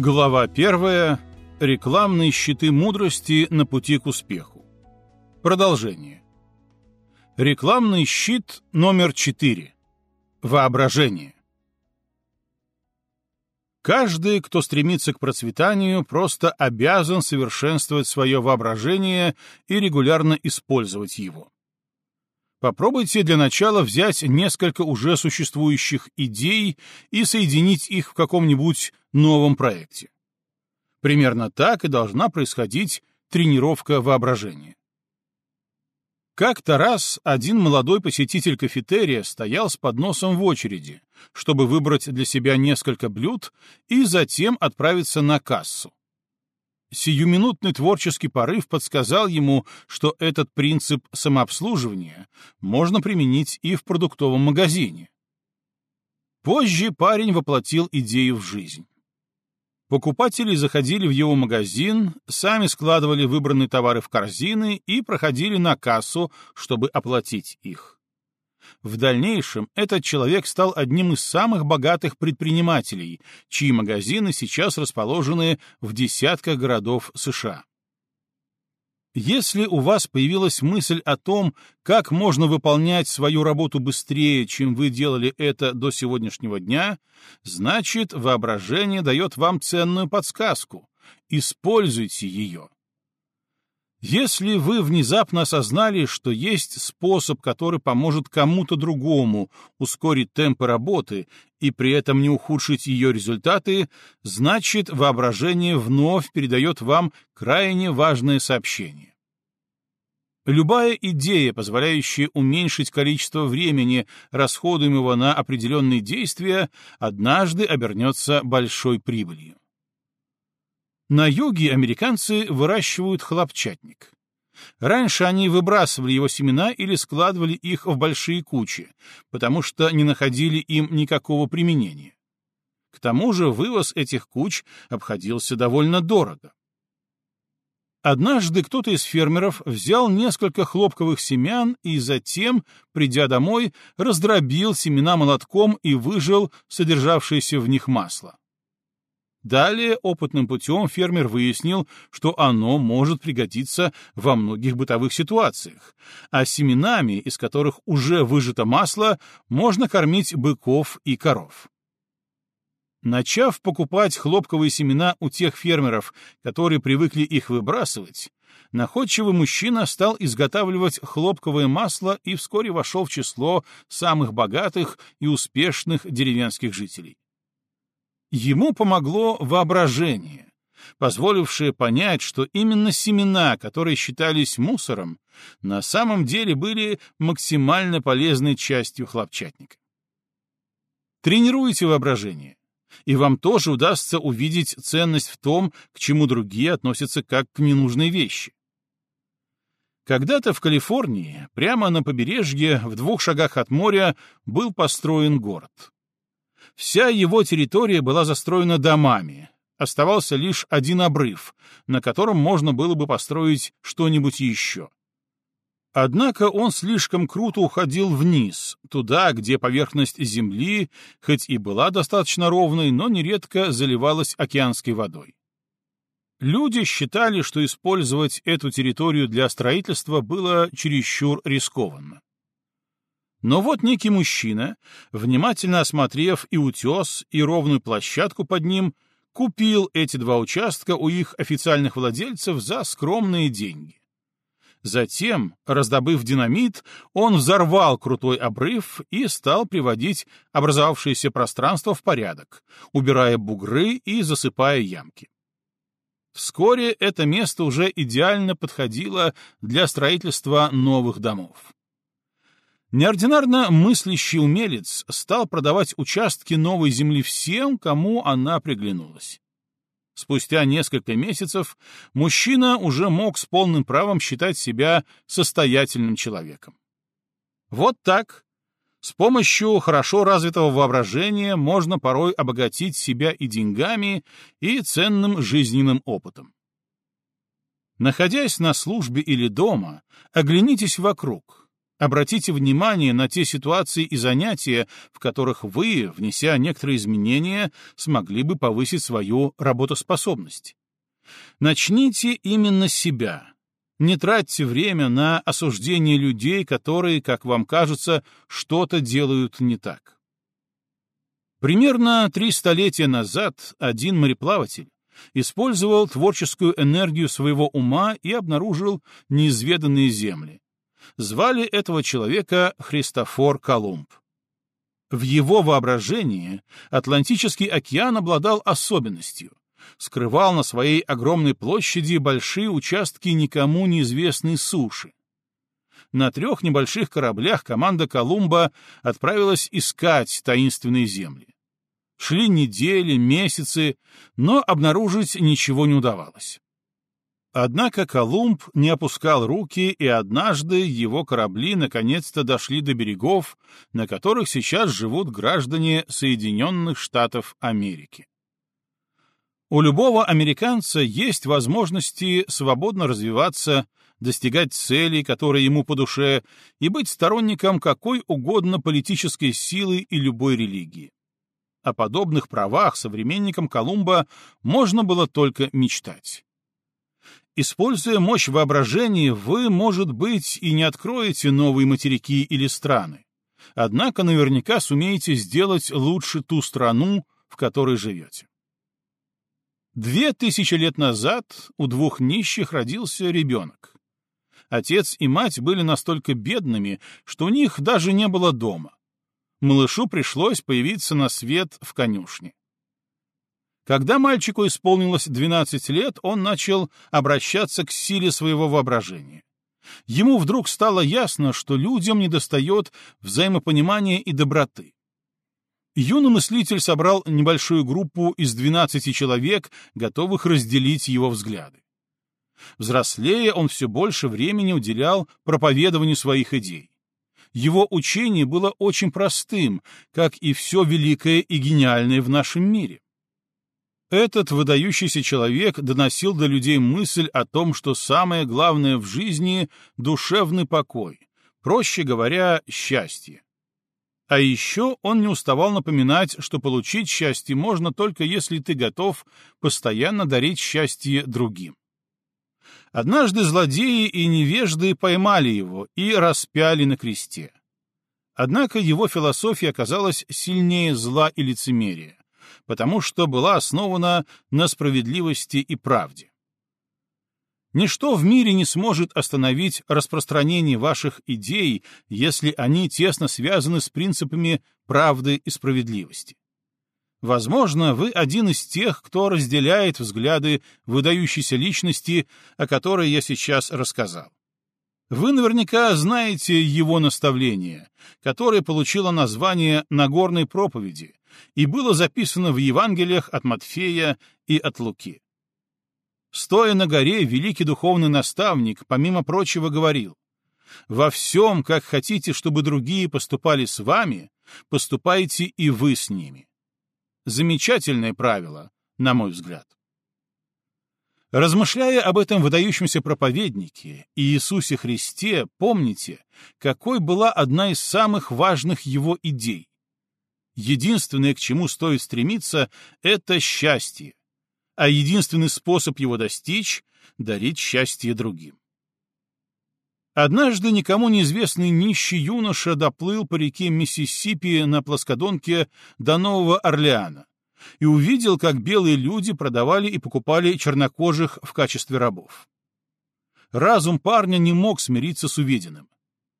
Глава первая. Рекламные щиты мудрости на пути к успеху. Продолжение. Рекламный щит номер четыре. Воображение. Каждый, кто стремится к процветанию, просто обязан совершенствовать свое воображение и регулярно использовать его. Попробуйте для начала взять несколько уже существующих идей и соединить их в каком-нибудь новом проекте. Примерно так и должна происходить тренировка воображения. Как-то раз один молодой посетитель кафетерия стоял с подносом в очереди, чтобы выбрать для себя несколько блюд и затем отправиться на кассу. Сиюминутный творческий порыв подсказал ему, что этот принцип самообслуживания можно применить и в продуктовом магазине. Позже парень воплотил идею в жизнь. Покупатели заходили в его магазин, сами складывали выбранные товары в корзины и проходили на кассу, чтобы оплатить их. В дальнейшем этот человек стал одним из самых богатых предпринимателей, чьи магазины сейчас расположены в десятках городов США. Если у вас появилась мысль о том, как можно выполнять свою работу быстрее, чем вы делали это до сегодняшнего дня, значит, воображение дает вам ценную подсказку. Используйте ее. Если вы внезапно осознали, что есть способ, который поможет кому-то другому ускорить темпы работы и при этом не ухудшить ее результаты, значит, воображение вновь передает вам крайне важное сообщение. Любая идея, позволяющая уменьшить количество времени, расходуемого на определенные действия, однажды обернется большой прибылью. На юге американцы выращивают хлопчатник. Раньше они выбрасывали его семена или складывали их в большие кучи, потому что не находили им никакого применения. К тому же вывоз этих куч обходился довольно дорого. Однажды кто-то из фермеров взял несколько хлопковых семян и затем, придя домой, раздробил семена молотком и выжил содержавшееся в них масло. Далее опытным путем фермер выяснил, что оно может пригодиться во многих бытовых ситуациях, а семенами, из которых уже выжато масло, можно кормить быков и коров. Начав покупать хлопковые семена у тех фермеров, которые привыкли их выбрасывать, находчивый мужчина стал изготавливать хлопковое масло и вскоре вошел в число самых богатых и успешных деревенских жителей. Ему помогло воображение, позволившее понять, что именно семена, которые считались мусором, на самом деле были максимально полезной частью хлопчатника. Тренируйте воображение, и вам тоже удастся увидеть ценность в том, к чему другие относятся как к ненужной вещи. Когда-то в Калифорнии, прямо на побережье, в двух шагах от моря, был построен город. Вся его территория была застроена домами. Оставался лишь один обрыв, на котором можно было бы построить что-нибудь еще. Однако он слишком круто уходил вниз, туда, где поверхность земли, хоть и была достаточно ровной, но нередко заливалась океанской водой. Люди считали, что использовать эту территорию для строительства было чересчур рискованно. Но вот некий мужчина, внимательно осмотрев и утес, и ровную площадку под ним, купил эти два участка у их официальных владельцев за скромные деньги. Затем, раздобыв динамит, он взорвал крутой обрыв и стал приводить образовавшееся пространство в порядок, убирая бугры и засыпая ямки. Вскоре это место уже идеально подходило для строительства новых домов. Неординарно мыслящий умелец стал продавать участки новой земли всем, кому она приглянулась. Спустя несколько месяцев мужчина уже мог с полным правом считать себя состоятельным человеком. Вот так. С помощью хорошо развитого воображения можно порой обогатить себя и деньгами, и ценным жизненным опытом. Находясь на службе или дома, оглянитесь вокруг — Обратите внимание на те ситуации и занятия, в которых вы, внеся некоторые изменения, смогли бы повысить свою работоспособность. Начните именно с себя. Не тратьте время на осуждение людей, которые, как вам кажется, что-то делают не так. Примерно три столетия назад один мореплаватель использовал творческую энергию своего ума и обнаружил неизведанные земли. Звали этого человека Христофор Колумб. В его воображении Атлантический океан обладал особенностью скрывал на своей огромной площади большие участки никому неизвестной суши. На трех небольших кораблях команда Колумба отправилась искать таинственные земли. Шли недели, месяцы, но обнаружить ничего не удавалось. Однако Колумб не опускал руки, и однажды его корабли наконец-то дошли до берегов, на которых сейчас живут граждане Соединенных Штатов Америки. У любого американца есть возможности свободно развиваться, достигать целей, которые ему по душе, и быть сторонником какой угодно политической силы и любой религии. О подобных правах современникам Колумба можно было только мечтать. Используя мощь воображения, вы, может быть, и не откроете новые материки или страны, однако наверняка сумеете сделать лучше ту страну, в которой живете. Две тысячи лет назад у двух нищих родился ребенок. Отец и мать были настолько бедными, что у них даже не было дома. Малышу пришлось появиться на свет в конюшне. Когда мальчику исполнилось 12 лет, он начал обращаться к силе своего воображения. Ему вдруг стало ясно, что людям недостает взаимопонимания и доброты. Юный мыслитель собрал небольшую группу из 12 человек, готовых разделить его взгляды. Взрослея, он все больше времени уделял проповедованию своих идей. Его учение было очень простым, как и все великое и гениальное в нашем мире. Этот выдающийся человек доносил до людей мысль о том, что самое главное в жизни — душевный покой, проще говоря, счастье. А еще он не уставал напоминать, что получить счастье можно только если ты готов постоянно дарить счастье другим. Однажды злодеи и невежды поймали его и распяли на кресте. Однако его философия оказалась сильнее зла и лицемерия, потому что была основана на справедливости и правде. Ничто в мире не сможет остановить распространение ваших идей, если они тесно связаны с принципами правды и справедливости. Возможно, вы один из тех, кто разделяет взгляды выдающейся личности, о которой я сейчас рассказал. Вы наверняка знаете его наставление, которое получило название Нагорной проповеди и было записано в Евангелиях от Матфея и от Луки. Стоя на горе, великий духовный наставник, помимо прочего, говорил, «Во всем, как хотите, чтобы другие поступали с вами, поступайте и вы с ними». Замечательное правило, на мой взгляд. Размышляя об этом выдающемся проповеднике, Иисусе Христе, помните, какой была одна из самых важных его идей. Единственное, к чему стоит стремиться, — это счастье, а единственный способ его достичь — дарить счастье другим. Однажды никому неизвестный нищий юноша доплыл по реке Миссисипи на плоскодонке до Нового Орлеана и увидел, как белые люди продавали и покупали чернокожих в качестве рабов. Разум парня не мог смириться с увиденным.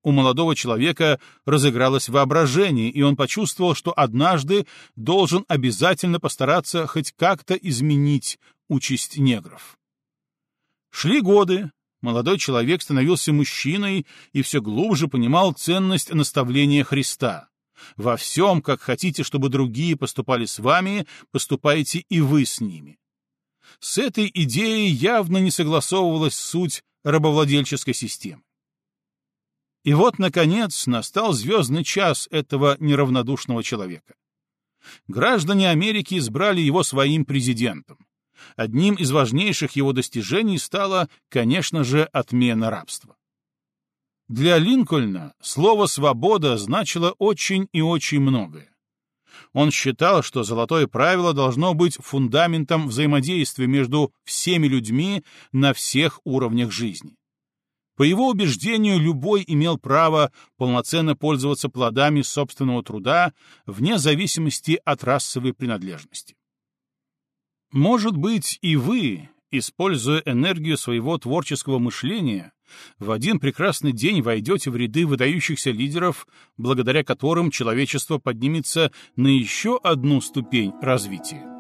У молодого человека разыгралось воображение, и он почувствовал, что однажды должен обязательно постараться хоть как-то изменить участь негров. Шли годы, молодой человек становился мужчиной и все глубже понимал ценность наставления Христа. Во всем, как хотите, чтобы другие поступали с вами, поступайте и вы с ними. С этой идеей явно не согласовывалась суть рабовладельческой системы. И вот, наконец, настал звездный час этого неравнодушного человека. Граждане Америки избрали его своим президентом. Одним из важнейших его достижений стала, конечно же, отмена рабства. Для Линкольна слово «свобода» значило очень и очень многое. Он считал, что золотое правило должно быть фундаментом взаимодействия между всеми людьми на всех уровнях жизни. По его убеждению, любой имел право полноценно пользоваться плодами собственного труда вне зависимости от расовой принадлежности. Может быть, и вы, используя энергию своего творческого мышления, в один прекрасный день войдете в ряды выдающихся лидеров, благодаря которым человечество поднимется на еще одну ступень развития.